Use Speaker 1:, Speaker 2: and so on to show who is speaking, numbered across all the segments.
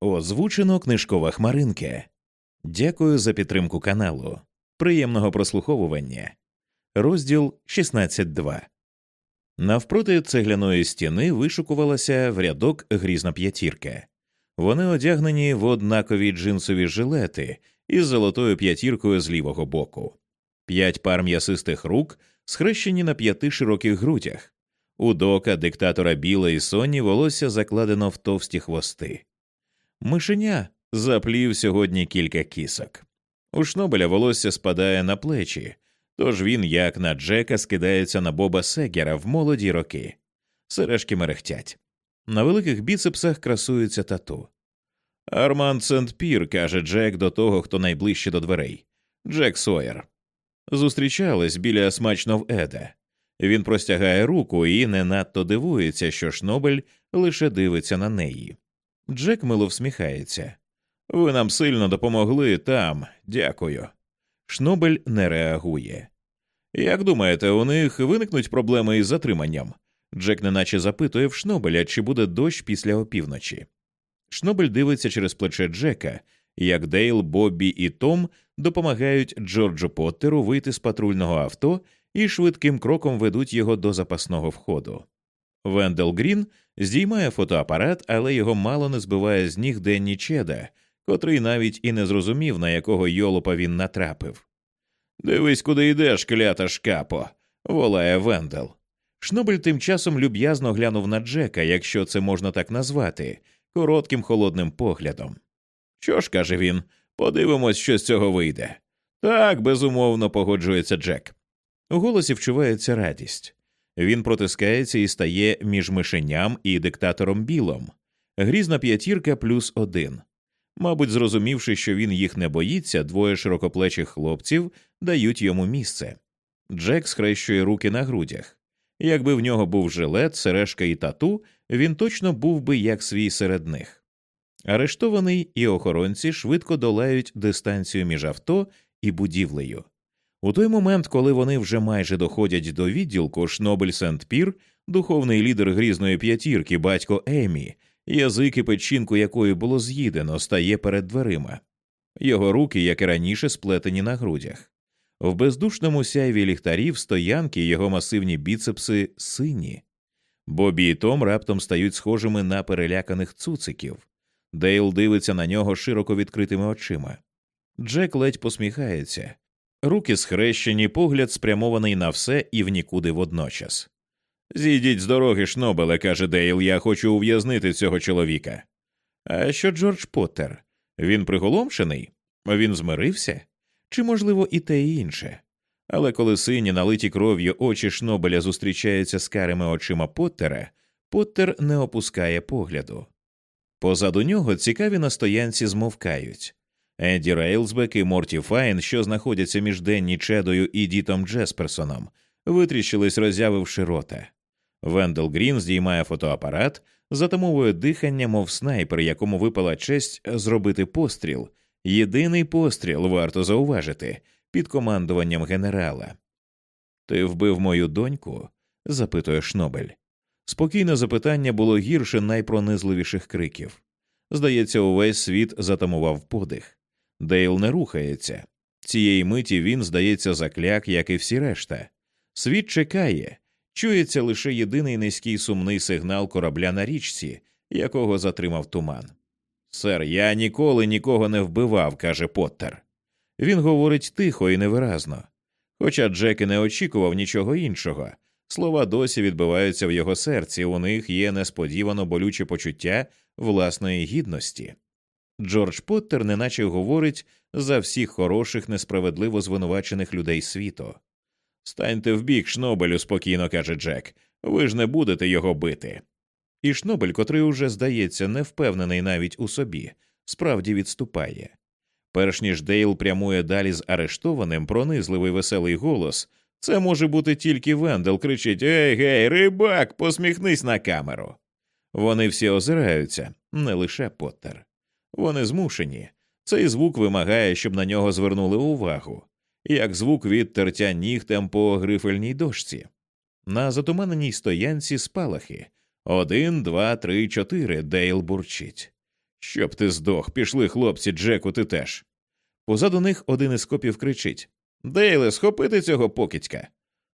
Speaker 1: Озвучено книжкова хмаринка. Дякую за підтримку каналу. Приємного прослуховування. Розділ 16.2 Навпроти цегляної стіни вишукувалася в рядок грізна п'ятірка. Вони одягнені в однакові джинсові жилети із золотою п'ятіркою з лівого боку, п'ять пар м'ясистих рук, схрещені на п'яти широких грудях. У дока диктатора Біла і Соні волосся закладено в товсті хвости. Мишеня заплів сьогодні кілька кісок. У Шнобеля волосся спадає на плечі, тож він, як на Джека, скидається на Боба Сегера в молоді роки. Сережки мерехтять. На великих біцепсах красується тату. Арман Сент Пір, каже Джек до того, хто найближче до дверей. Джек Сойер. Зустрічались біля смачнов Еда. Він простягає руку і не надто дивується, що Шнобель лише дивиться на неї. Джек мило всміхається. Ви нам сильно допомогли там, дякую. Шнобель не реагує. Як думаєте, у них виникнуть проблеми із затриманням? Джек неначе запитує в Шнобеля, чи буде дощ після опівночі. Шнобель дивиться через плече Джека, як Дейл, Боббі і Том допомагають Джорджу Поттеру вийти з патрульного авто і швидким кроком ведуть його до запасного входу. Вендел Грін здіймає фотоапарат, але його мало не збиває з ніг Денні Чеда, котрий навіть і не зрозумів, на якого йолопа він натрапив. Дивись, куди йдеш, клята шкапо, волає Вендел. Шнобель тим часом люб'язно глянув на Джека, якщо це можна так назвати, коротким холодним поглядом. Що ж, каже він, подивимось, що з цього вийде. Так, безумовно, погоджується Джек. У голосі вчувається радість. Він протискається і стає між мишеням і диктатором білом. Грізна п'ятірка плюс один. Мабуть, зрозумівши, що він їх не боїться, двоє широкоплечих хлопців дають йому місце. Джек схрещує руки на грудях. Якби в нього був жилет, сережка і тату, він точно був би як свій серед них. Арештований і охоронці швидко долають дистанцію між авто і будівлею. У той момент, коли вони вже майже доходять до відділку, Шнобель Сент Пір, духовний лідер грізної п'ятірки, батько Емі, язик і печінку якої було з'їдено, стає перед дверима. Його руки, як і раніше, сплетені на грудях. В бездушному сяйві ліхтарів стоянки його масивні біцепси сині. Бобі і Том раптом стають схожими на переляканих цуциків. Дейл дивиться на нього широко відкритими очима. Джек ледь посміхається, руки схрещені, погляд спрямований на все і в нікуди водночас. Зійдіть з дороги, Шнобеле, каже Дейл, я хочу ув'язнити цього чоловіка. А що Джордж Поттер? Він приголомшений? Він змирився? Чи, можливо, і те і інше? Але коли сині налиті кров'ю очі Шнобеля зустрічаються з карими очима Поттера, Поттер не опускає погляду. Позаду нього цікаві на стоянці змовкають. Енді Рейлсбек і Морті Файн, що знаходяться між Денні Чедою і Дітом Джесперсоном, витріщились, роззявивши рота. Вендел Грін здіймає фотоапарат, затамовує дихання, мов снайпер, якому випала честь зробити постріл. Єдиний постріл варто зауважити під командуванням генерала. Ти вбив мою доньку? запитує Шнобель. Спокійне запитання було гірше найпронизливіших криків. Здається, увесь світ затамував подих. Дейл не рухається. Цієї миті він, здається, закляк, як і всі решта. Світ чекає, чується лише єдиний низький сумний сигнал корабля на річці, якого затримав туман. Сер, я ніколи нікого не вбивав, каже Поттер. Він говорить тихо і невиразно. Хоча Джек і не очікував нічого іншого, слова досі відбиваються в його серці, у них є несподівано болюче почуття власної гідності. Джордж Поттер неначе говорить за всіх хороших, несправедливо звинувачених людей світу. Станьте вбік, Шнобелю, спокійно каже Джек, ви ж не будете його бити. І Шнобель, котрий уже, здається, не впевнений навіть у собі, справді відступає. Перш ніж Дейл прямує далі з арештованим, пронизливий веселий голос. Це може бути тільки Вендел кричить Ей гей, рибак, посміхнись на камеру. Вони всі озираються, не лише Поттер. Вони змушені. Цей звук вимагає, щоб на нього звернули увагу, як звук від тертя нігтем по грифельній дошці. На затуманеній стоянці спалахи один, два, три, чотири. Дейл бурчить. Щоб ти здох, пішли хлопці, Джеку, ти теж. Позаду них один із копів кричить Дейле, схопити цього покидька.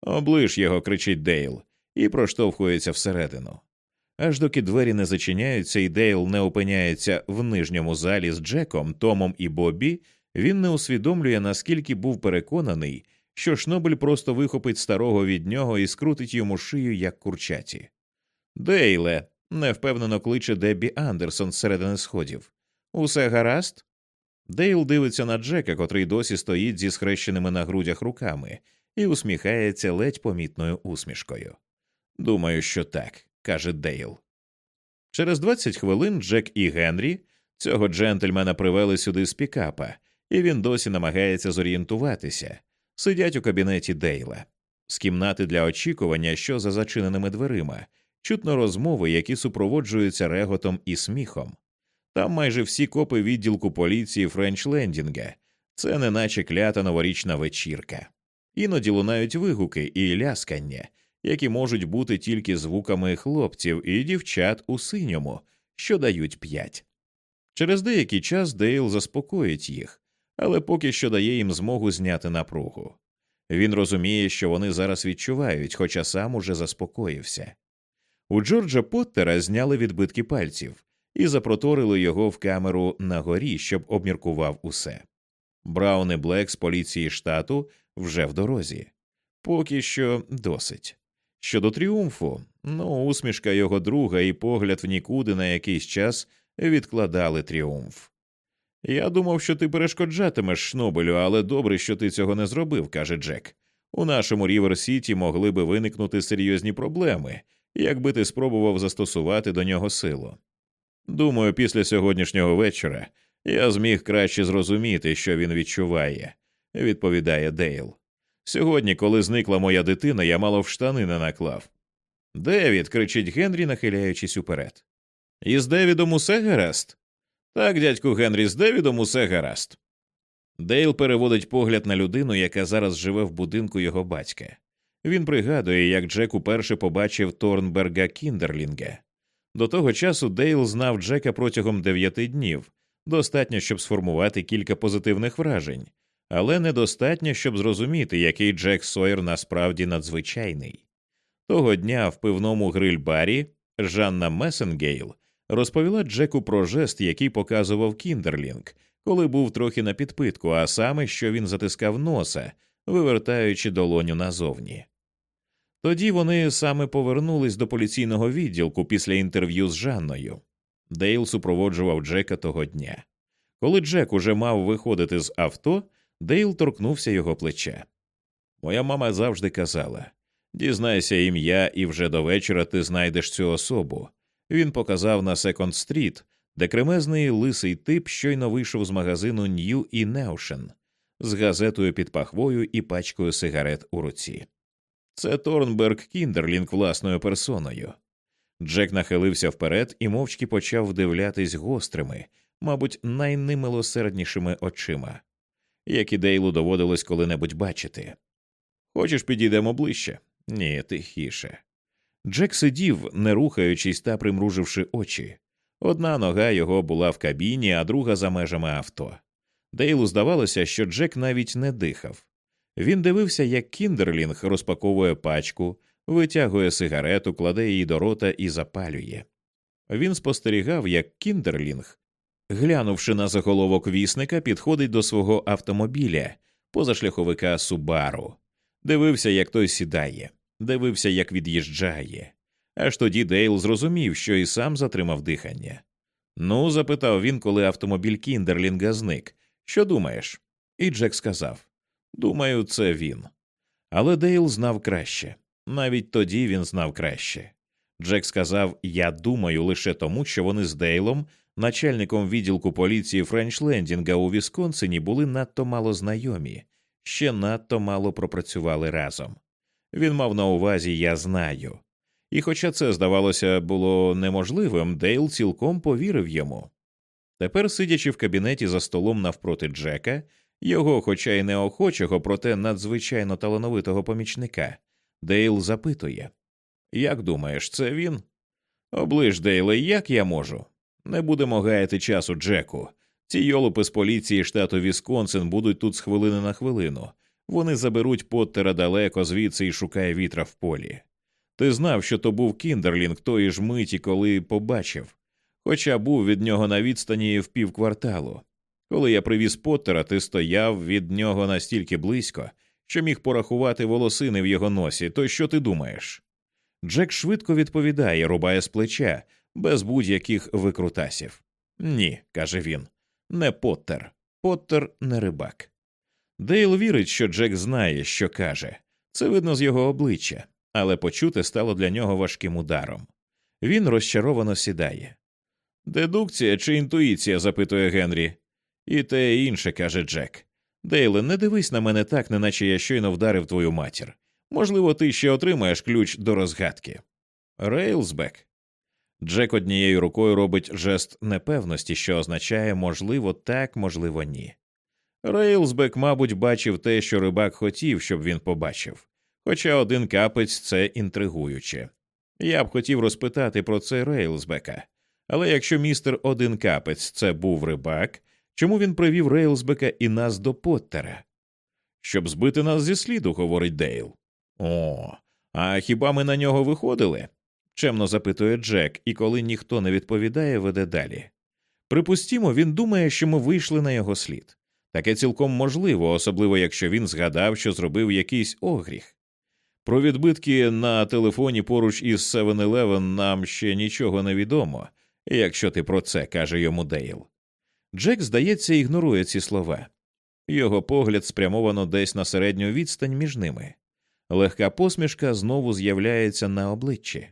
Speaker 1: Оближ його, кричить Дейл, і проштовхується всередину. Аж доки двері не зачиняються, і Дейл не опиняється в нижньому залі з Джеком, Томом і Бобі, він не усвідомлює, наскільки був переконаний, що Шнобель просто вихопить старого від нього і скрутить йому шию, як курчаті. Дейле, невпевнено кличе Деббі Андерсон з середини сходів. Усе гаразд? Дейл дивиться на Джека, котрий досі стоїть зі схрещеними на грудях руками, і усміхається ледь помітною усмішкою. Думаю, що так, каже Дейл. Через 20 хвилин Джек і Генрі цього джентльмена привели сюди з пікапа, і він досі намагається зорієнтуватися. Сидять у кабінеті Дейла, з кімнати для очікування, що за зачиненими дверима, чутно розмови, які супроводжуються реготом і сміхом. Там майже всі копи відділку поліції Френч-Лендінга. Це неначе клята новорічна вечірка. Іноді лунають вигуки і ляскання, які можуть бути тільки звуками хлопців і дівчат у синьому, що дають п'ять. Через деякий час Дейл заспокоїть їх, але поки що дає їм змогу зняти напругу. Він розуміє, що вони зараз відчувають, хоча сам уже заспокоївся. У Джорджа Поттера зняли відбитки пальців і запроторили його в камеру нагорі, щоб обміркував усе. Браун і Блек з поліції штату вже в дорозі. Поки що досить. Щодо тріумфу, ну, усмішка його друга і погляд в нікуди на якийсь час відкладали тріумф. Я думав, що ти перешкоджатимеш Шнобелю, але добре, що ти цього не зробив, каже Джек. У нашому Рівер Сіті могли би виникнути серйозні проблеми, якби ти спробував застосувати до нього силу. Думаю, після сьогоднішнього вечора я зміг краще зрозуміти, що він відчуває, відповідає Дейл. Сьогодні, коли зникла моя дитина, я мало в штани не наклав. Девід, кричить Генрі, нахиляючись уперед. Із Девідом усе гаразд? Так, дядьку Генрі, з Девідом усе гаразд. Дейл переводить погляд на людину, яка зараз живе в будинку його батька. Він пригадує, як Джек уперше побачив Торнберга Кіндерлінга. До того часу Дейл знав Джека протягом дев'яти днів, достатньо, щоб сформувати кілька позитивних вражень, але недостатньо, щоб зрозуміти, який Джек Сойер насправді надзвичайний. Того дня в пивному гриль-барі Жанна Месенгейл розповіла Джеку про жест, який показував Кіндерлінг, коли був трохи на підпитку, а саме, що він затискав носа, вивертаючи долоню назовні. Тоді вони саме повернулись до поліційного відділку після інтерв'ю з Жанною. Дейл супроводжував Джека того дня. Коли Джек уже мав виходити з авто, Дейл торкнувся його плеча. Моя мама завжди казала дізнайся ім'я, і вже до вечора ти знайдеш цю особу. Він показав на Секонд Стріт, де кремезний лисий тип щойно вийшов з магазину Нью і Неушен з газетою під пахвою і пачкою сигарет у руці. Це Торнберг Кіндерлінг власною персоною. Джек нахилився вперед і мовчки почав вдивлятись гострими, мабуть, найнемилосерднішими очима, які Дейлу доводилось коли-небудь бачити. Хочеш, підійдемо ближче? Ні, тихіше. Джек сидів, не рухаючись та примруживши очі. Одна нога його була в кабіні, а друга за межами авто. Дейлу здавалося, що Джек навіть не дихав. Він дивився, як Кіндерлінг розпаковує пачку, витягує сигарету, кладе її до рота і запалює. Він спостерігав, як Кіндерлінг, глянувши на заголовок вісника, підходить до свого автомобіля, позашляховика Субару, дивився, як той сідає, дивився, як від'їжджає. Аж тоді Дейл зрозумів, що і сам затримав дихання. Ну, запитав він, коли автомобіль Кіндерлінга зник. Що думаєш? І Джек сказав Думаю, це він. Але Дейл знав краще. Навіть тоді він знав краще. Джек сказав Я думаю лише тому, що вони з Дейлом, начальником відділку поліції Френчлендінга у Вісконсині, були надто мало знайомі, ще надто мало пропрацювали разом. Він мав на увазі Я знаю. І, хоча це, здавалося, було неможливим, Дейл цілком повірив йому. Тепер, сидячи в кабінеті за столом навпроти Джека, його, хоча й неохочого, проте надзвичайно талановитого помічника, Дейл запитує Як думаєш, це він? Облиш, Дейле, як я можу? Не будемо гаяти часу, Джеку. Ці йолопи з поліції штату Вісконсин будуть тут з хвилини на хвилину. Вони заберуть Поттера далеко звідси і шукає вітра в полі. Ти знав, що то був Кіндерлінг тої ж миті, коли побачив, хоча був від нього на відстані в півкварталу. Коли я привіз Поттера, ти стояв від нього настільки близько, що міг порахувати волосини в його носі, то що ти думаєш? Джек швидко відповідає, рубає з плеча, без будь-яких викрутасів. Ні, каже він, не Поттер. Поттер не рибак. Дейл вірить, що Джек знає, що каже. Це видно з його обличчя, але почути стало для нього важким ударом. Він розчаровано сідає. Дедукція чи інтуїція? запитує Генрі. І те інше, каже Джек. Дейле, не дивись на мене так, неначе я щойно вдарив твою матір. Можливо, ти ще отримаєш ключ до розгадки. Рейлсбек. Джек однією рукою робить жест непевності, що означає можливо так, можливо, ні. Рейлсбек, мабуть, бачив те, що рибак хотів, щоб він побачив, хоча один капець це інтригуюче. Я б хотів розпитати про це Рейлсбека, але якщо містер один капець це був рибак, чому він привів Рейлсбека і нас до Поттера? Щоб збити нас зі сліду, говорить Дейл. О, а хіба ми на нього виходили? Чемно запитує Джек, і коли ніхто не відповідає, веде далі. Припустімо, він думає, що ми вийшли на його слід. Таке цілком можливо, особливо якщо він згадав, що зробив якийсь огріх. Про відбитки на телефоні поруч із 7-Eleven нам ще нічого не відомо, якщо ти про це каже йому Дейл. Джек, здається, ігнорує ці слова. Його погляд спрямовано десь на середню відстань між ними. Легка посмішка знову з'являється на обличчі.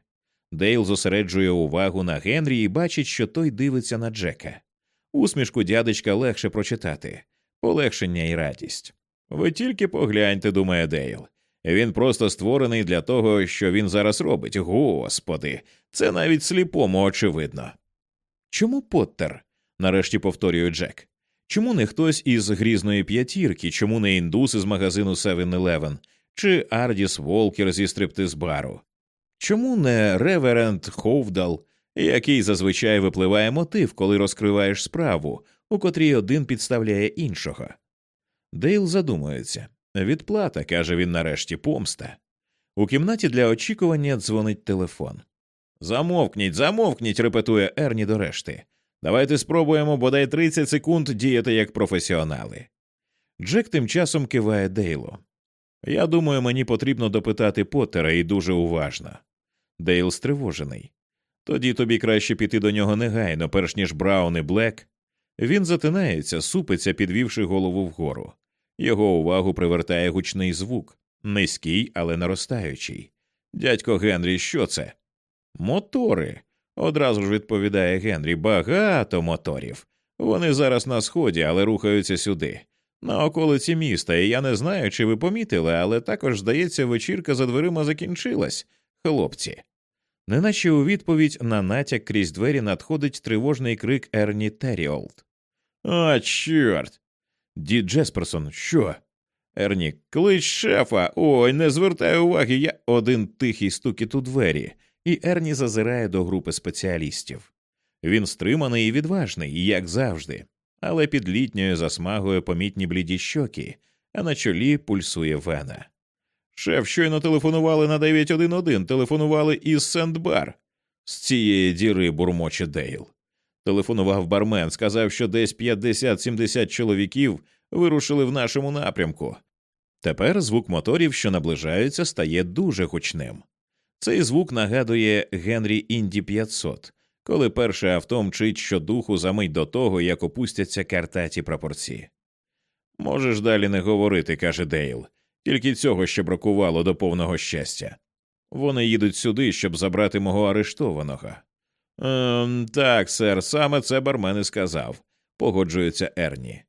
Speaker 1: Дейл зосереджує увагу на Генрі і бачить, що той дивиться на Джека. Усмішку дядечка легше прочитати полегшення і радість. Ви тільки погляньте, думає Дейл. Він просто створений для того, що він зараз робить. Господи, це навіть сліпому очевидно. Чому Поттер? нарешті повторює Джек. Чому не хтось із грізної п'ятірки, чому не індус із магазину 7-Eleven, чи Ардіс Волкер зі стриптиз-бару? Чому не Реверенд Ховдал, який зазвичай випливає мотив, коли розкриваєш справу, у котрій один підставляє іншого? Дейл задумується. Відплата, каже він нарешті, помста. У кімнаті для очікування дзвонить телефон. Замовкніть, замовкніть, репетує Ерні до решти. Давайте спробуємо бодай 30 секунд діяти як професіонали. Джек тим часом киває Дейлу. Я думаю, мені потрібно допитати Поттера і дуже уважно. Дейл стривожений. Тоді тобі краще піти до нього негайно, перш ніж Браун і Блек. Він затинається, супиться, підвівши голову вгору. Його увагу привертає гучний звук, низький, але наростаючий. Дядько Генрі, що це? Мотори. Одразу ж відповідає Генрі. Багато моторів. Вони зараз на сході, але рухаються сюди, на околиці міста, і я не знаю, чи ви помітили, але також, здається, вечірка за дверима закінчилась, хлопці. Неначе у відповідь на натяк крізь двері надходить тривожний крик Ерні Терріолд. А, чорт. Дід Джесперсон, що? Ерні, клич шефа. Ой, не звертай уваги, я один тихий стукіт у двері, і Ерні зазирає до групи спеціалістів. Він стриманий і відважний, як завжди, але під літньою засмагою помітні бліді щоки, а на чолі пульсує вена. Шеф, щойно телефонували на 911, телефонували із Сендбар. З цієї діри бурмоче Дейл. Телефонував бармен, сказав, що десь 50-70 чоловіків вирушили в нашому напрямку. Тепер звук моторів, що наближаються, стає дуже гучним. Цей звук нагадує Генрі Інді 500, коли перше авто мчить щодуху за мить до того, як опустяться картаті прапорці. Можеш далі не говорити, каже Дейл. Тільки цього ще бракувало до повного щастя. Вони їдуть сюди, щоб забрати мого арештованого. Ем, Так, сер, саме це бармен і сказав, погоджується Ерні.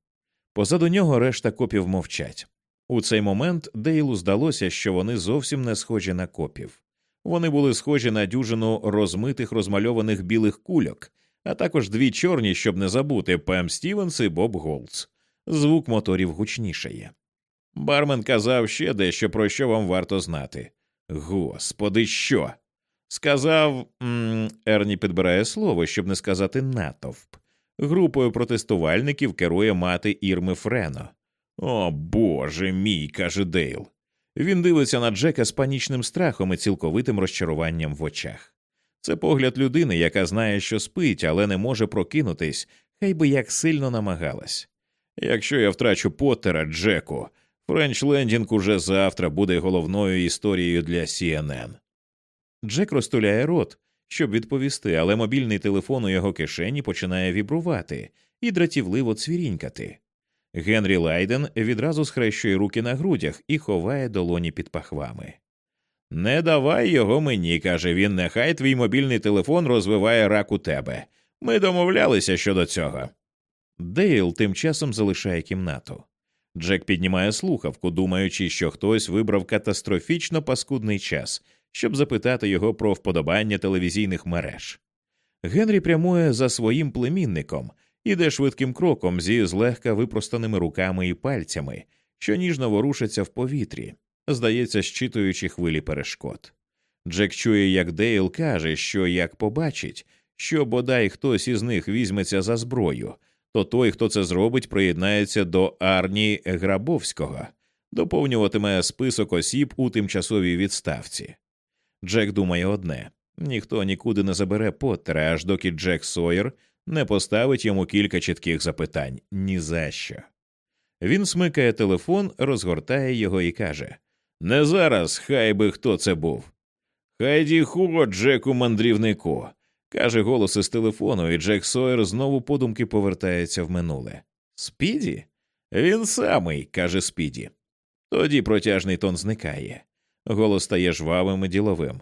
Speaker 1: Позаду нього решта копів мовчать. У цей момент Дейлу здалося, що вони зовсім не схожі на копів. Вони були схожі на дюжину розмитих розмальованих білих кульок, а також дві чорні, щоб не забути Пем Стівенс і Боб Голдс. Звук моторів гучнішає. Бармен казав ще дещо, про що вам варто знати. Господи, що? Сказав, м Ерні підбирає слово, щоб не сказати натовп. Групою протестувальників керує мати Ірми Френо. О Боже мій, каже Дейл. Він дивиться на Джека з панічним страхом і цілковитим розчаруванням в очах. Це погляд людини, яка знає, що спить, але не може прокинутись, хай би як сильно намагалась. Якщо я втрачу Поттера, Джеку, Френч Лендінг уже завтра буде головною історією для CNN. Джек розтуляє рот, щоб відповісти, але мобільний телефон у його кишені починає вібрувати і дратівливо цвірінькати. Генрі Лайден відразу схрещує руки на грудях і ховає долоні під пахвами. Не давай його мені, каже він, нехай твій мобільний телефон розвиває рак у тебе. Ми домовлялися щодо цього. Дейл тим часом залишає кімнату. Джек піднімає слухавку, думаючи, що хтось вибрав катастрофічно паскудний час, щоб запитати його про вподобання телевізійних мереж. Генрі прямує за своїм племінником, іде швидким кроком зі злегка випростаними руками і пальцями, що ніжно ворушаться в повітрі, здається, зчитуючи хвилі перешкод. Джек чує, як Дейл каже, що як побачить, що бодай хтось із них візьметься за зброю, то той, хто це зробить, приєднається до Арні Грабовського, доповнюватиме список осіб у тимчасовій відставці. Джек думає одне ніхто нікуди не забере Поттера, аж доки Джек Сойер не поставить йому кілька чітких запитань ні за що. Він смикає телефон, розгортає його і каже Не зараз, хай би хто це був. Хайді хо, Джеку мандрівнику. Каже голос із телефону, і Джек Сойер знову подумки повертається в минуле. Спіді? Він самий, каже Спіді. Тоді протяжний тон зникає. Голос стає жвавим і діловим.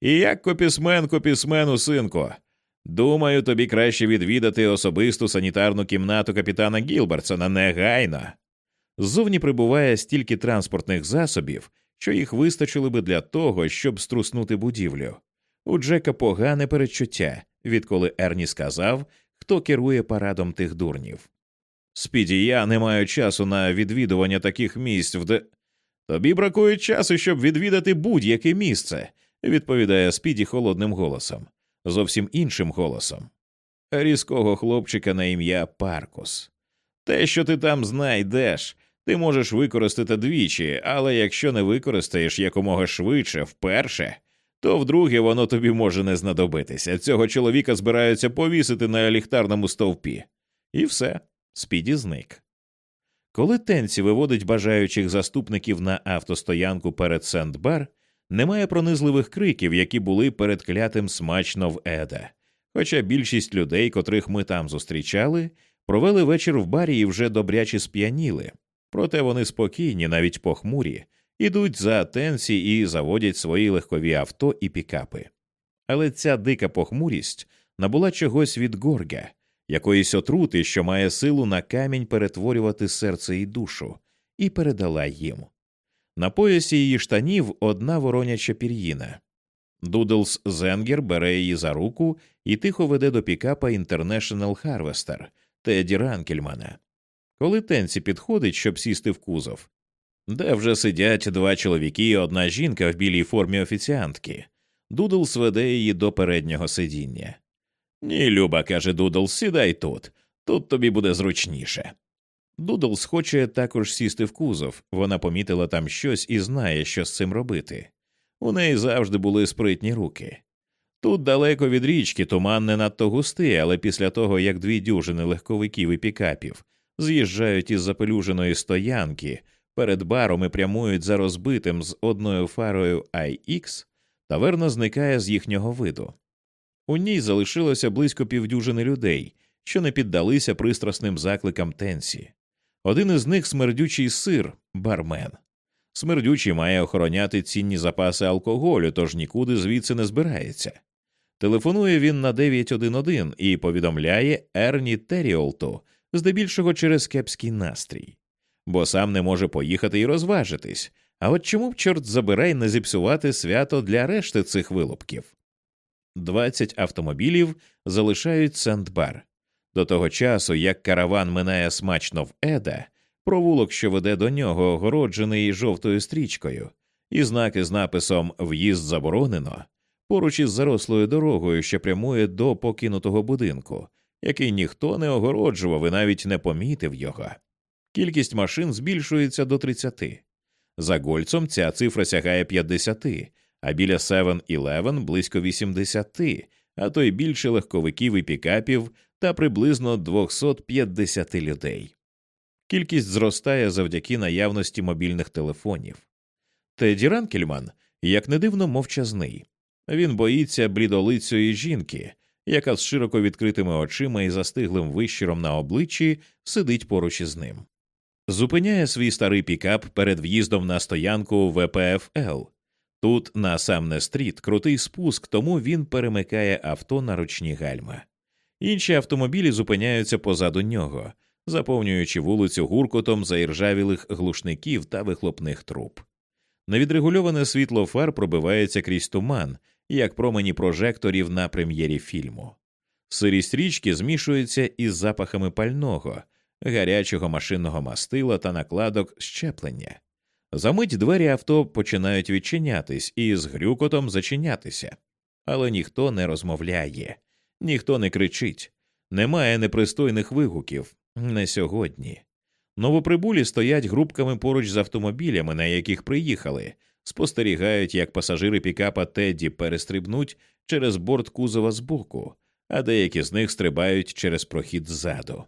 Speaker 1: І як копісмен копісмену, синко. Думаю, тобі краще відвідати особисту санітарну кімнату капітана Гілбертсона негайно. Ззовні прибуває стільки транспортних засобів, що їх вистачило би для того, щоб струснути будівлю. У Джека погане передчуття, відколи Ерні сказав, хто керує парадом тих дурнів. Спіді, я не маю часу на відвідування таких місць, вде. Тобі бракує часу, щоб відвідати будь-яке місце, відповідає Спіді холодним голосом, зовсім іншим голосом. Різкого хлопчика на ім'я Паркус. Те, що ти там знайдеш, ти можеш використати двічі, але якщо не використаєш якомога швидше, вперше, то вдруге воно тобі може не знадобитися. Цього чоловіка збираються повісити на ліхтарному стовпі. І все, спіді зник. Коли Тенці виводить бажаючих заступників на автостоянку перед Сент-Бар, немає пронизливих криків, які були перед клятим смачно в Еда. Хоча більшість людей, котрих ми там зустрічали, провели вечір в барі і вже добряче сп'яніли, проте вони спокійні, навіть похмурі, ідуть за Тенсі і заводять свої легкові авто і пікапи. Але ця дика похмурість набула чогось від горга, якоїсь отрути, що має силу на камінь перетворювати серце і душу, і передала їм. На поясі її штанів одна вороняча пір'їна. Дудлс Зенгер бере її за руку і тихо веде до пікапа International Harvester Теді Ранкельмана. Коли Тенсі підходить, щоб сісти в кузов, де вже сидять два чоловіки і одна жінка в білій формі офіціантки, Дудлс веде її до переднього сидіння. Ні, Люба, каже Дудлс, сідай тут, тут тобі буде зручніше. Дудлс хоче також сісти в кузов, вона помітила там щось і знає, що з цим робити. У неї завжди були спритні руки. Тут далеко від річки туман не надто густий, але після того, як дві дюжини легковиків і пікапів з'їжджають із запелюженої стоянки перед баром і прямують за розбитим з одною фарою IX, таверна зникає з їхнього виду. У ній залишилося близько півдюжини людей, що не піддалися пристрасним закликам Тенсі. Один із них смердючий сир, бармен. Смердючий має охороняти цінні запаси алкоголю, тож нікуди звідси не збирається. Телефонує він на 911 і повідомляє Ерні Теріолту, здебільшого через кепський настрій, бо сам не може поїхати і розважитись. А от чому б, чорт забирай, не зіпсувати свято для решти цих вилупків? Двадцять автомобілів залишають Сент-Бар. До того часу, як караван минає смачно в Еда, провулок, що веде до нього, огороджений жовтою стрічкою, і знаки з написом В'їзд заборонено, поруч із зарослою дорогою, що прямує до покинутого будинку, який ніхто не огороджував і навіть не помітив його. Кількість машин збільшується до 30. За Гольцом ця цифра сягає 50, а біля 7-Eleven близько 80, а то й більше легковиків і пікапів та приблизно 250 людей. Кількість зростає завдяки наявності мобільних телефонів. Теді Ранкельман, як не дивно, мовчазний. Він боїться блідолицьої жінки, яка з широко відкритими очима і застиглим вищиром на обличчі сидить поруч із ним. Зупиняє свій старий пікап перед в'їздом на стоянку ВПФЛ. Тут на Самне стріт крутий спуск, тому він перемикає авто на ручні гальма. Інші автомобілі зупиняються позаду нього, заповнюючи вулицю гуркотом заіржавілих глушників та вихлопних труб. Невідрегульоване світло фар пробивається крізь туман, як промені прожекторів на прем'єрі фільму. Сирість річки змішується із запахами пального, гарячого машинного мастила та накладок щеплення. Замить двері авто починають відчинятись і з грюкотом зачинятися, але ніхто не розмовляє, ніхто не кричить, немає непристойних вигуків не сьогодні. Новоприбулі стоять групками поруч з автомобілями, на яких приїхали, спостерігають, як пасажири пікапа Тедді перестрибнуть через борт кузова збоку, а деякі з них стрибають через прохід ззаду.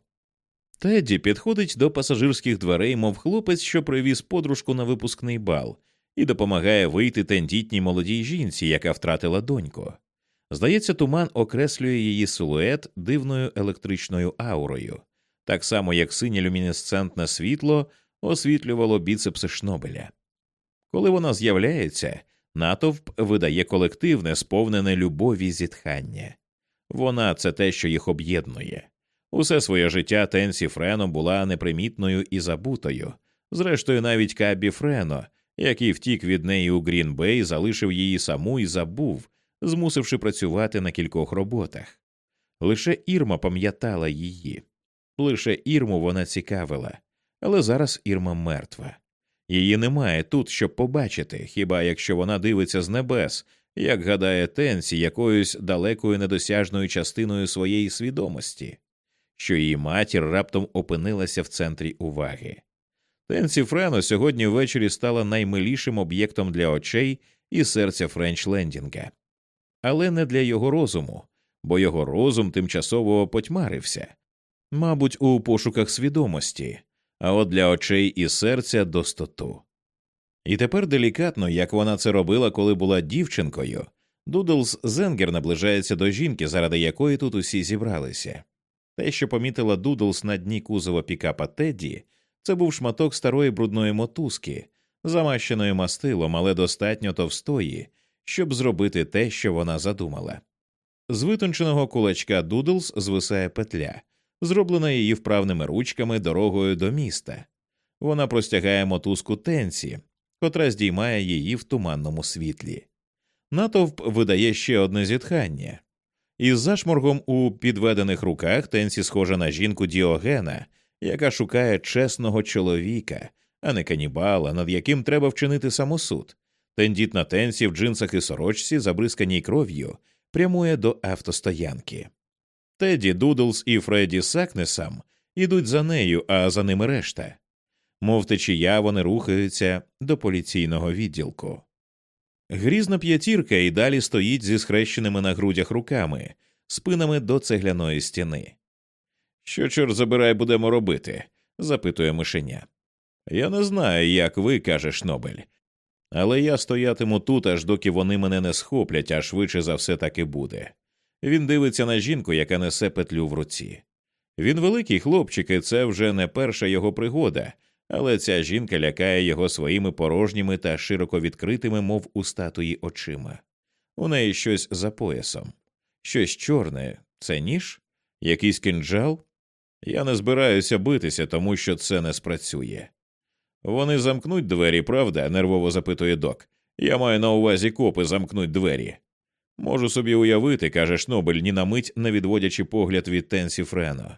Speaker 1: Тедді підходить до пасажирських дверей, мов хлопець, що привіз подружку на випускний бал, і допомагає вийти тендітній молодій жінці, яка втратила доньку. Здається, туман окреслює її силует дивною електричною аурою, так само як синє люмінесцентне світло освітлювало біцепси Шнобеля. Коли вона з'являється, натовп видає колективне, сповнене любові зітхання. Вона це те, що їх об'єднує. Усе своє життя Тенсі Френо була непримітною і забутою. Зрештою, навіть Кабі Френо, який втік від неї у Грінбей, залишив її саму і забув, змусивши працювати на кількох роботах. Лише Ірма пам'ятала її, лише Ірму вона цікавила, але зараз Ірма мертва. Її немає тут, щоб побачити, хіба якщо вона дивиться з небес, як гадає Тенсі якоюсь далекою недосяжною частиною своєї свідомості що її матір раптом опинилася в центрі уваги. Тенсі Френо сьогодні ввечері стала наймилішим об'єктом для очей і серця Френч Лендінга, але не для його розуму, бо його розум тимчасово потьмарився, мабуть, у пошуках свідомості, а от для очей і серця достоту. І тепер делікатно, як вона це робила, коли була дівчинкою, Дудлс Зенгер наближається до жінки, заради якої тут усі зібралися. Те, що помітила Дудлс на дні кузова пікапа Тедді, це був шматок старої брудної мотузки, замащеної мастилом, але достатньо товстої, щоб зробити те, що вона задумала. З витонченого кулачка Дудлс звисає петля, зроблена її вправними ручками дорогою до міста. Вона простягає мотузку тенсі, котра здіймає її в туманному світлі. Натовп видає ще одне зітхання. Із зашморгом у підведених руках Тенсі схожа на жінку Діогена, яка шукає чесного чоловіка, а не канібала, над яким треба вчинити самосуд. Тендітна Тенсі в джинсах і сорочці, забризканій кров'ю, прямує до автостоянки. Теді Дудлс і Фредді Сакнесам ідуть за нею, а за ними решта. Мов течія, вони рухаються до поліційного відділку. Грізна п'ятірка і далі стоїть зі схрещеними на грудях руками, спинами до цегляної стіни. Що чор забирай будемо робити? запитує мишеня. Я не знаю, як ви, каже Шнобель, але я стоятиму тут, аж доки вони мене не схоплять, а швидше за все так і буде. Він дивиться на жінку, яка несе петлю в руці. Він великий хлопчик, і це вже не перша його пригода, але ця жінка лякає його своїми порожніми та широко відкритими, мов у статуї очима. У неї щось за поясом, щось чорне, це ніж, якийсь кинджал. Я не збираюся битися, тому що це не спрацює. Вони замкнуть двері, правда? нервово запитує док. Я маю на увазі копи замкнуть двері. Можу собі уявити, каже Шнобель, ні на мить не відводячи погляд від Тенсі Френо.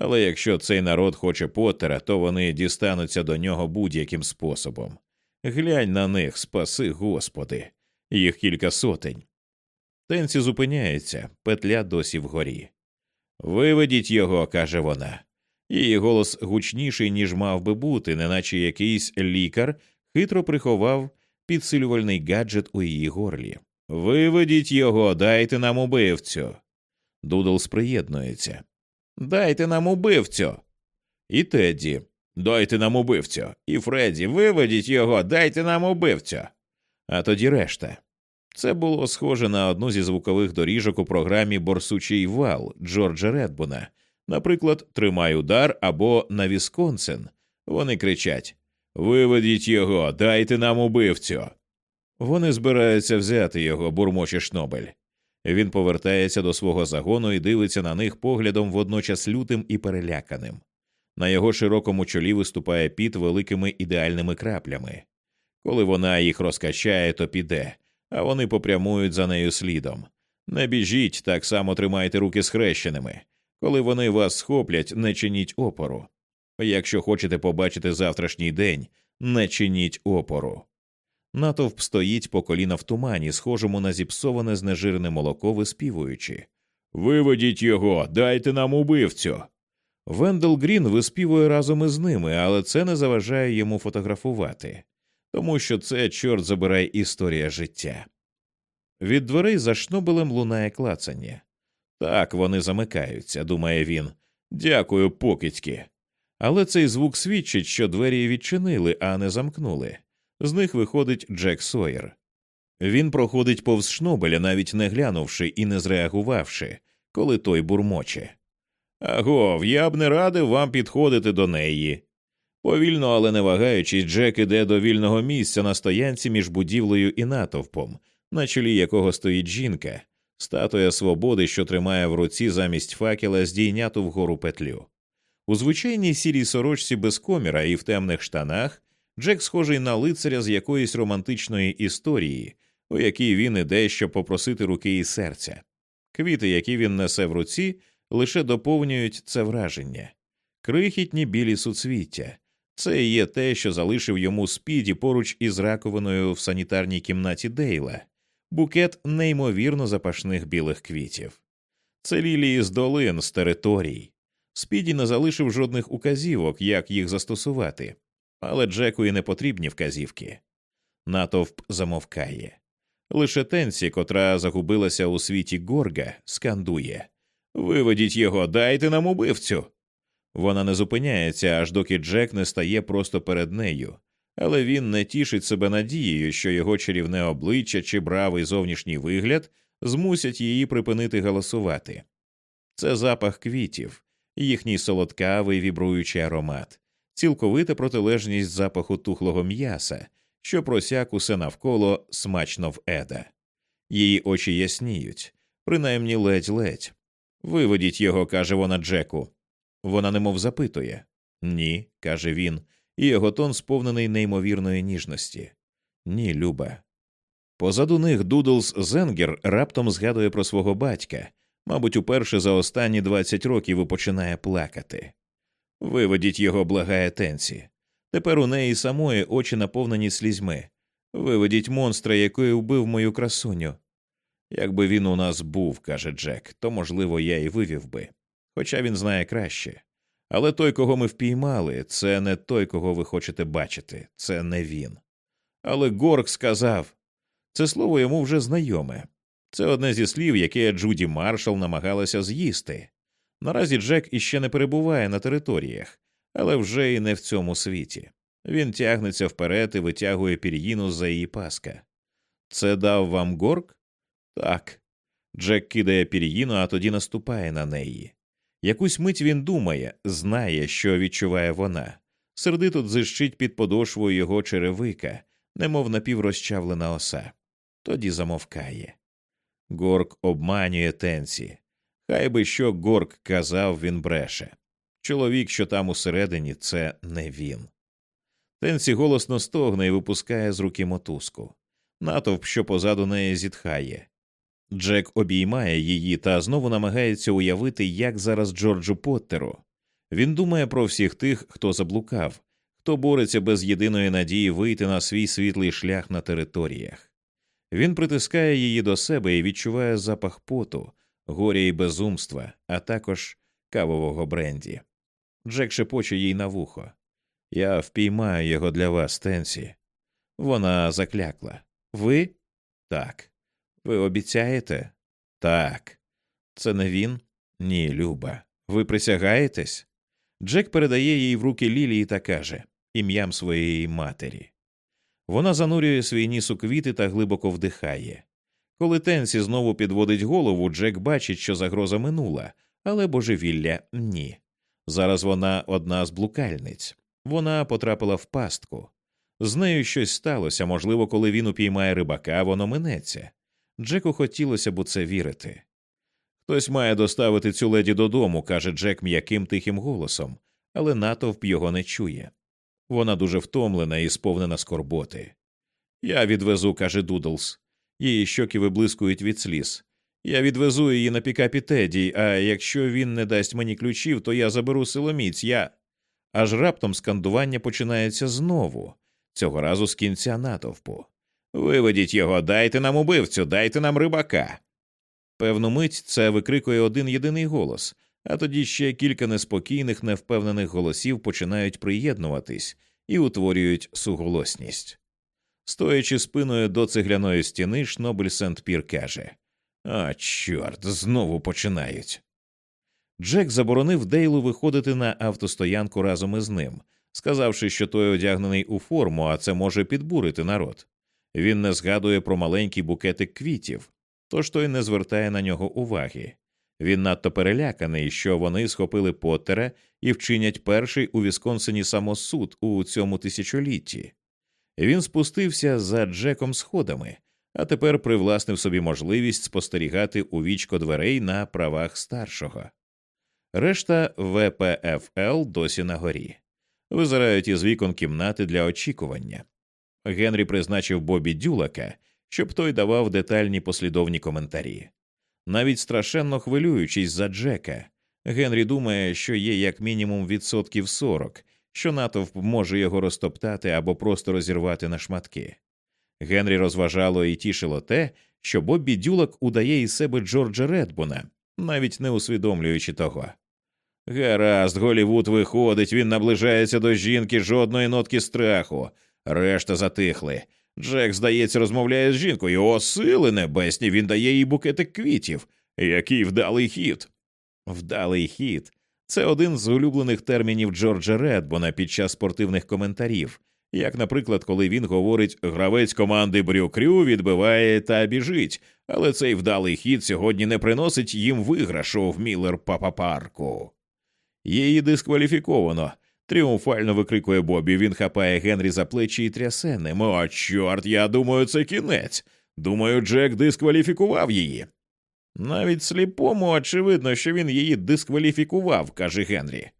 Speaker 1: Але якщо цей народ хоче Поттера, то вони дістануться до нього будь-яким способом. Глянь на них, спаси Господи, їх кілька сотень. Тенсі зупиняється, петля досі вгорі. Виведіть його, каже вона. Її голос гучніший, ніж мав би бути, неначе якийсь лікар хитро приховав підсилювальний гаджет у її горлі. Виведіть його, дайте нам убивцю. Дудлс приєднується. Дайте нам убивцю. І Тедді. Дайте нам убивцю. І Фредді, виведіть його, дайте нам убивцю. А тоді решта. Це було схоже на одну зі звукових доріжок у програмі Борсучий вал Джорджа Редбуна, наприклад, Тримай удар або на Вісконсин. Вони кричать Виведіть його, дайте нам убивцю. Вони збираються взяти його, бурмоче Шнобель. Він повертається до свого загону і дивиться на них поглядом водночас лютим і переляканим. На його широкому чолі виступає піт великими ідеальними краплями. Коли вона їх розкачає, то піде, а вони попрямують за нею слідом. Не біжіть, так само тримайте руки схрещеними. Коли вони вас схоплять, не чиніть опору. Якщо хочете побачити завтрашній день, не чиніть опору. Натовп стоїть по коліна в тумані, схожому на зіпсоване знежирене молоко, виспівуючи Виведіть його, дайте нам убивцю. Вендел Грін виспівує разом із ними, але це не заважає йому фотографувати, тому що це, чорт забирає, історія життя. Від дверей за шнобелем лунає клацання. Так, вони замикаються, думає він. Дякую, покидьки. Але цей звук свідчить, що двері відчинили, а не замкнули. З них виходить Джек Сойер. Він проходить повз шнобеля, навіть не глянувши і не зреагувавши, коли той бурмоче. Агов, я б не радив вам підходити до неї. Повільно, але не вагаючись, Джек іде до вільного місця на стоянці між будівлею і натовпом, на чолі якого стоїть жінка, статуя свободи, що тримає в руці замість факела здійняту вгору петлю. У звичайній сірій сорочці без коміра і в темних штанах Джек схожий на лицаря з якоїсь романтичної історії, у якій він іде, щоб попросити руки і серця. Квіти, які він несе в руці, лише доповнюють це враження. Крихітні білі суцвіття. Це і є те, що залишив йому спіді поруч із раковиною в санітарній кімнаті Дейла, букет неймовірно запашних білих квітів. Це лілії з долин, з територій. Спіді не залишив жодних указівок, як їх застосувати, але Джеку і не потрібні вказівки. Натовп замовкає. Лише Тенсі, котра загубилася у світі горга, скандує Виведіть його, дайте нам убивцю. Вона не зупиняється, аж доки Джек не стає просто перед нею, але він не тішить себе надією, що його чарівне обличчя чи бравий зовнішній вигляд змусять її припинити голосувати. Це запах квітів, їхній солодкавий вібруючий аромат, цілковита протилежність запаху тухлого м'яса, що просяк усе навколо смачно в еда. Її очі ясніють, принаймні ледь-ледь. Виведіть його, каже вона Джеку. Вона немов запитує Ні, каже він, і його тон сповнений неймовірної ніжності. Ні, Люба. Позаду них Дудлс Зенгер раптом згадує про свого батька, мабуть, уперше за останні двадцять років і починає плакати. Виведіть його, благає Тенсі. Тепер у неї самої очі наповнені слізьми. Виведіть монстра, який вбив мою красуню. Якби він у нас був, каже Джек, то, можливо, я і вивів би. Хоча він знає краще. Але той, кого ми впіймали, це не той, кого ви хочете бачити, це не він. Але Горк сказав це слово йому вже знайоме. Це одне зі слів, яке Джуді Маршал намагалася з'їсти. Наразі Джек іще не перебуває на територіях, але вже і не в цьому світі. Він тягнеться вперед і витягує пір'їну за її паска. Це дав вам горк? Так. Джек кидає пір'їну, а тоді наступає на неї. Якусь мить він думає, знає, що відчуває вона. Сердито дзижчить під подошвою його черевика, немов напіврозчавлена оса. Тоді замовкає. Горк обманює Тенсі. Хай би що Горк казав, він бреше. Чоловік, що там усередині, це не він. Тенсі голосно стогне і випускає з руки мотузку. Натовп, що позаду неї зітхає. Джек обіймає її та знову намагається уявити, як зараз Джорджу Поттеру. Він думає про всіх тих, хто заблукав, хто бореться без єдиної надії вийти на свій світлий шлях на територіях. Він притискає її до себе і відчуває запах поту, горя і безумства, а також кавового бренді. Джек шепоче їй на вухо. Я впіймаю його для вас, Тенсі. Вона заклякла. Ви? Так. Ви обіцяєте? Так. Це не він? Ні, Люба. Ви присягаєтесь? Джек передає їй в руки Лілії та каже ім'ям своєї матері. Вона занурює свій ніс у квіти та глибоко вдихає. Коли Тенсі знову підводить голову, Джек бачить, що загроза минула, але божевілля ні. Зараз вона одна з блукальниць. Вона потрапила в пастку. З нею щось сталося, можливо, коли він упіймає рибака, воно минеться. Джеку хотілося б у це вірити. Хтось має доставити цю леді додому, каже Джек м'яким тихим голосом, але натовп його не чує. Вона дуже втомлена і сповнена скорботи. Я відвезу, каже Дудлс. Її щоки виблискують від сліз. Я відвезу її на пікапі Теді, а якщо він не дасть мені ключів, то я заберу силоміць. Я. Аж раптом скандування починається знову, цього разу з кінця натовпу. Виведіть його, дайте нам убивцю, дайте нам рибака. Певну мить це викрикує один єдиний голос, а тоді ще кілька неспокійних, невпевнених голосів починають приєднуватись і утворюють суголосність. Стоячи спиною до цегляної стіни, Шнобель Сент Пір каже А, чорт, знову починають. Джек заборонив Дейлу виходити на автостоянку разом із ним, сказавши, що той одягнений у форму, а це може підбурити народ. Він не згадує про маленький букетик квітів, тож той не звертає на нього уваги. Він надто переляканий, що вони схопили Поттера і вчинять перший у Вісконсині самосуд у цьому тисячолітті. Він спустився за Джеком сходами, а тепер привласнив собі можливість спостерігати у вічко дверей на правах старшого. Решта ВПФЛ досі на горі. Визирають із вікон кімнати для очікування. Генрі призначив Бобі Дюлака, щоб той давав детальні послідовні коментарі. Навіть страшенно хвилюючись за Джека, Генрі думає, що є як мінімум відсотків 40, що натовп може його розтоптати або просто розірвати на шматки. Генрі розважало і тішило те, що Боббі Дюлак удає із себе Джорджа Редбуна, навіть не усвідомлюючи того. Гаразд, Голівуд виходить, він наближається до жінки жодної нотки страху, решта затихли. Джек, здається, розмовляє з жінкою. О, сили небесні, він дає їй букетик квітів. Який вдалий хід. Вдалий хід. Це один з улюблених термінів Джорджа Редбона під час спортивних коментарів, як, наприклад, коли він говорить гравець команди Брюкрю відбиває та біжить, але цей вдалий хід сьогодні не приносить їм виграшу в Міллер Папа Парку. Її дискваліфіковано. Тріумфально викрикує Бобі. Він хапає Генрі за плечі і трясе ним. О, чорт, я думаю, це кінець. Думаю, Джек дискваліфікував її. Навіть сліпому очевидно, що він її дискваліфікував, каже Генрі.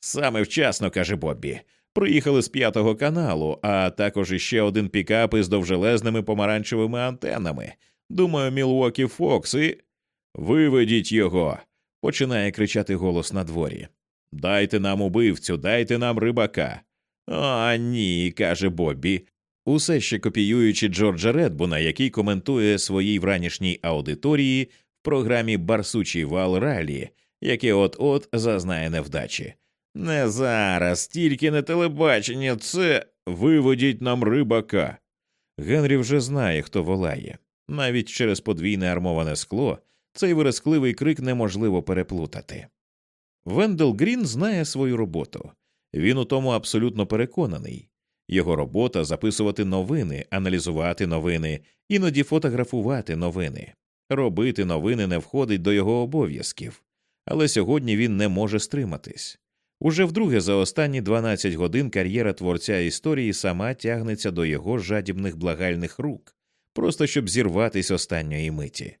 Speaker 1: Саме вчасно, каже Боббі. Приїхали з п'ятого каналу, а також іще один пікап із довжелезними помаранчевими антенами. Думаю, Мілуокі Фокс і. Виведіть його. починає кричати голос на дворі. Дайте нам убивцю, дайте нам рибака. А ні, каже Боббі, усе ще копіюючи Джорджа Редбуна, який коментує своїй вранішній аудиторії програмі Барсучий вал ралі, яке от от зазнає невдачі. Не зараз, тільки не телебачення, це виведіть нам рибака. Генрі вже знає, хто волає. Навіть через подвійне армоване скло цей виразкливий крик неможливо переплутати. Вендел Грін знає свою роботу. Він у тому абсолютно переконаний. Його робота записувати новини, аналізувати новини, іноді фотографувати новини. Робити новини не входить до його обов'язків, але сьогодні він не може стриматись. Уже вдруге за останні 12 годин кар'єра творця історії сама тягнеться до його жадібних благальних рук, просто щоб зірватись останньої миті.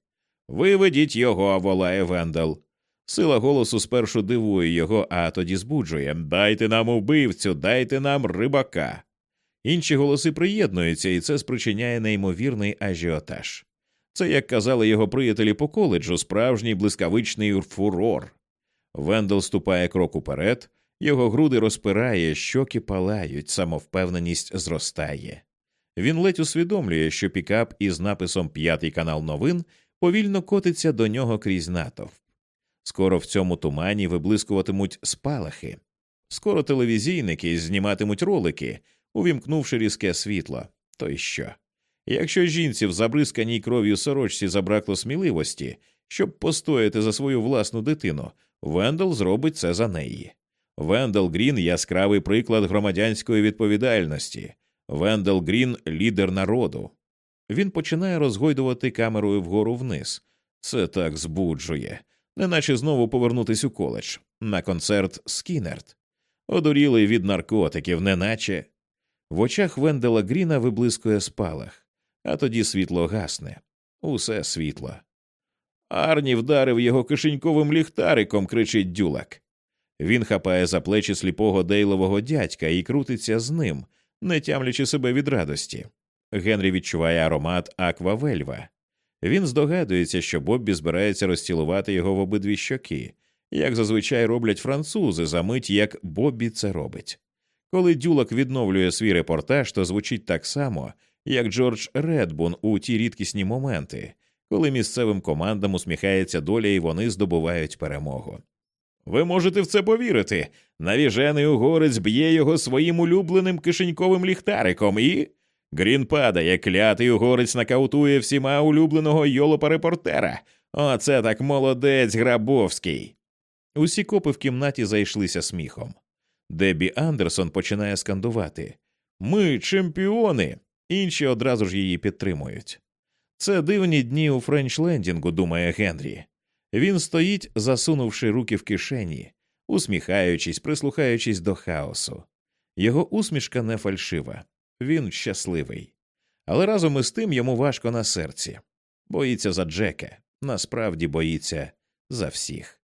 Speaker 1: Виведіть його, волає Вендел. Сила голосу спершу дивує його, а тоді збуджує Дайте нам убивцю, дайте нам рибака. Інші голоси приєднуються, і це спричиняє неймовірний ажіотаж. Це, як казали його приятелі по коледжу, справжній блискавичний фурор. Вендел ступає крок уперед, його груди розпирає, щоки палають, самовпевненість зростає. Він ледь усвідомлює, що пікап із написом П'ятий канал новин повільно котиться до нього крізь натовп. Скоро в цьому тумані виблискуватимуть спалахи, скоро телевізійники зніматимуть ролики, увімкнувши різке світло. То й що? Якщо жінці в забризканій кров'ю сорочці забракло сміливості, щоб постояти за свою власну дитину, Вендел зробить це за неї. Вендел Грін яскравий приклад громадянської відповідальності. Вендел Грін лідер народу. Він починає розгойдувати камерою вгору вниз. Це так збуджує, неначе знову повернутись у коледж на концерт Скінерт. Одурілий від наркотиків, неначе. В очах Вендела Гріна виблискує спалах, а тоді світло гасне. Усе світло. Арні вдарив його кишеньковим ліхтариком, кричить дюлак. Він хапає за плечі сліпого дейлового дядька і крутиться з ним, не тямлячи себе від радості. Генрі відчуває аромат аквавельва. Він здогадується, що Боббі збирається розцілувати його в обидві щоки, як зазвичай роблять французи за мить, як Боббі це робить. Коли дюлак відновлює свій репортаж, то звучить так само, як Джордж Редбун у ті рідкісні моменти, коли місцевим командам усміхається доля і вони здобувають перемогу. Ви можете в це повірити. Навіжений угорець б'є його своїм улюбленим кишеньковим ліхтариком і. Грін падає, клятий угорець накаутує всіма улюбленого йолопа репортера. Оце так молодець Грабовський. Усі копи в кімнаті зайшлися сміхом. Дебі Андерсон починає скандувати Ми чемпіони. Інші одразу ж її підтримують. Це дивні дні у Френчлендінгу, думає Генрі. Він стоїть, засунувши руки в кишені, усміхаючись, прислухаючись до хаосу. Його усмішка не фальшива, він щасливий. Але разом із тим йому важко на серці. Боїться за Джека, насправді боїться за всіх.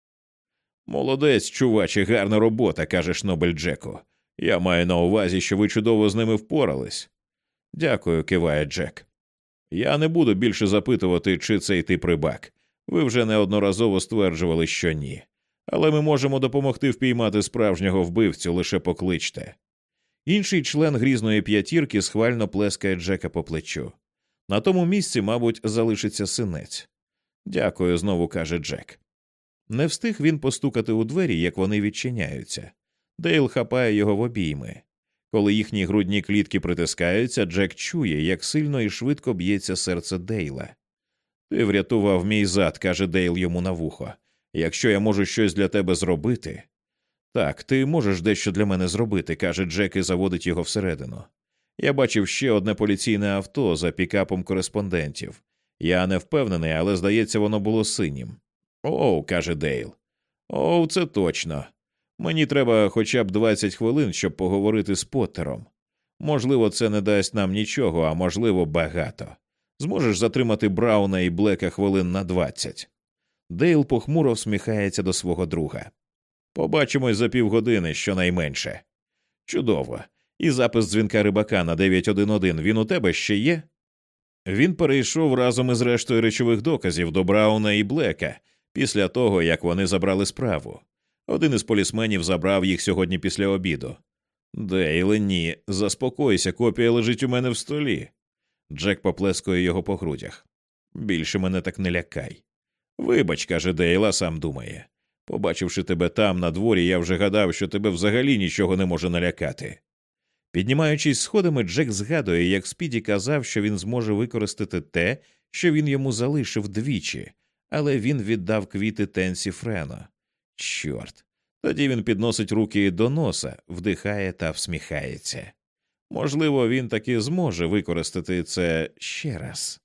Speaker 1: Молодець, чуваче, гарна робота, каже Шнобель Джеку. Я маю на увазі, що ви чудово з ними впорались. Дякую, киває Джек. Я не буду більше запитувати, чи це ти Рибак. Ви вже неодноразово стверджували, що ні. Але ми можемо допомогти впіймати справжнього вбивцю, лише покличте. Інший член грізної п'ятірки схвально плескає Джека по плечу. На тому місці, мабуть, залишиться синець. Дякую, знову каже Джек. Не встиг він постукати у двері, як вони відчиняються. Дейл хапає його в обійми. Коли їхні грудні клітки притискаються, Джек чує, як сильно і швидко б'ється серце Дейла. Ти врятував мій зад, каже Дейл йому на вухо. Якщо я можу щось для тебе зробити. Так, ти можеш дещо для мене зробити, каже Джек і заводить його всередину. Я бачив ще одне поліційне авто за пікапом кореспондентів. Я не впевнений, але здається, воно було синім. Оу, каже Дейл. Оу, це точно. Мені треба хоча б 20 хвилин, щоб поговорити з Поттером. Можливо, це не дасть нам нічого, а можливо, багато. Зможеш затримати Брауна і Блека хвилин на 20. Дейл похмуро всміхається до свого друга. Побачимось за півгодини щонайменше. Чудово. І запис дзвінка рибака на 911 він у тебе ще є? Він перейшов разом із рештою речових доказів до Брауна і Блека після того, як вони забрали справу. Один із полісменів забрав їх сьогодні після обіду. Дейле, ні, заспокойся, копія лежить у мене в столі. Джек поплескує його по грудях. Більше мене так не лякай. Вибач, каже Дейла, сам думає. Побачивши тебе там, на дворі, я вже гадав, що тебе взагалі нічого не може налякати. Піднімаючись сходами, Джек згадує, як Спіді казав, що він зможе використати те, що він йому залишив двічі, але він віддав квіти Тенсі Френо. Чорт. Тоді він підносить руки до носа, вдихає та всміхається. Можливо, він таки зможе використати це ще раз.